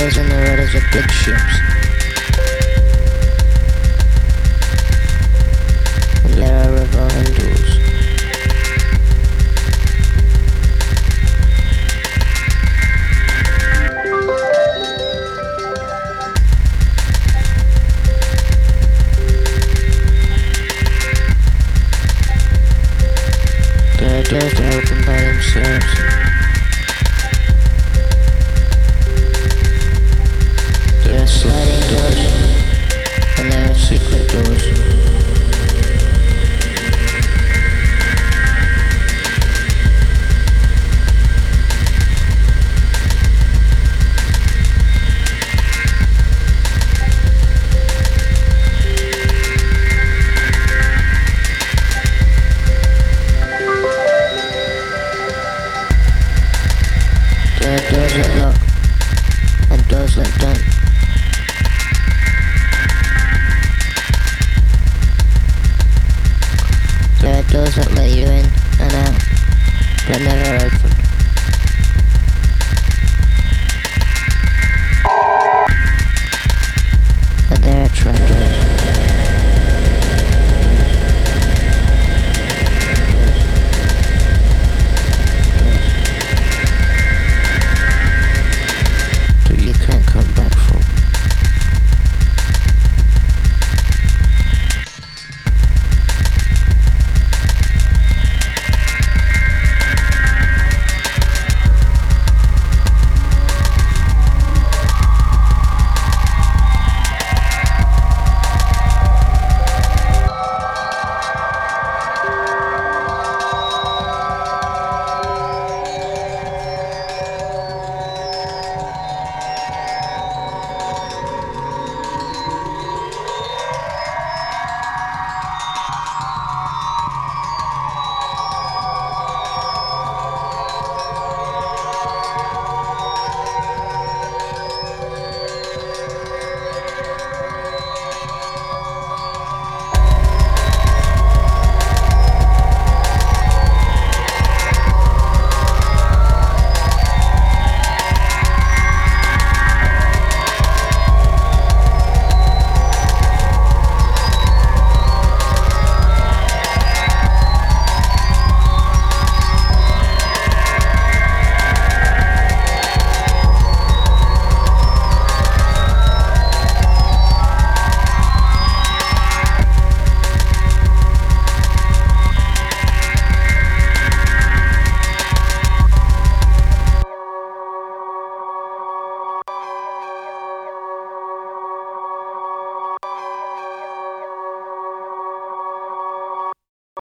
Toes in the rudders of big ships. There are revolving doors. Doors open by themselves. Sliding doors, and there secret doors. Doors that lock, and doors that don't. That let you in and out, but never.